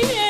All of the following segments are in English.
yeah.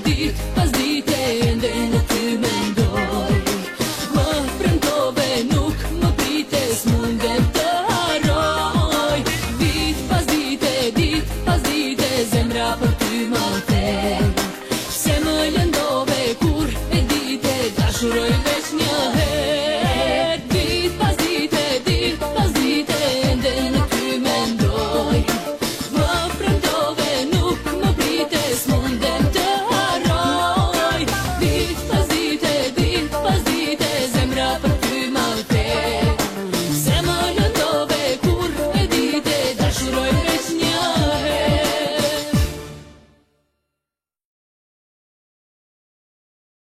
Dite,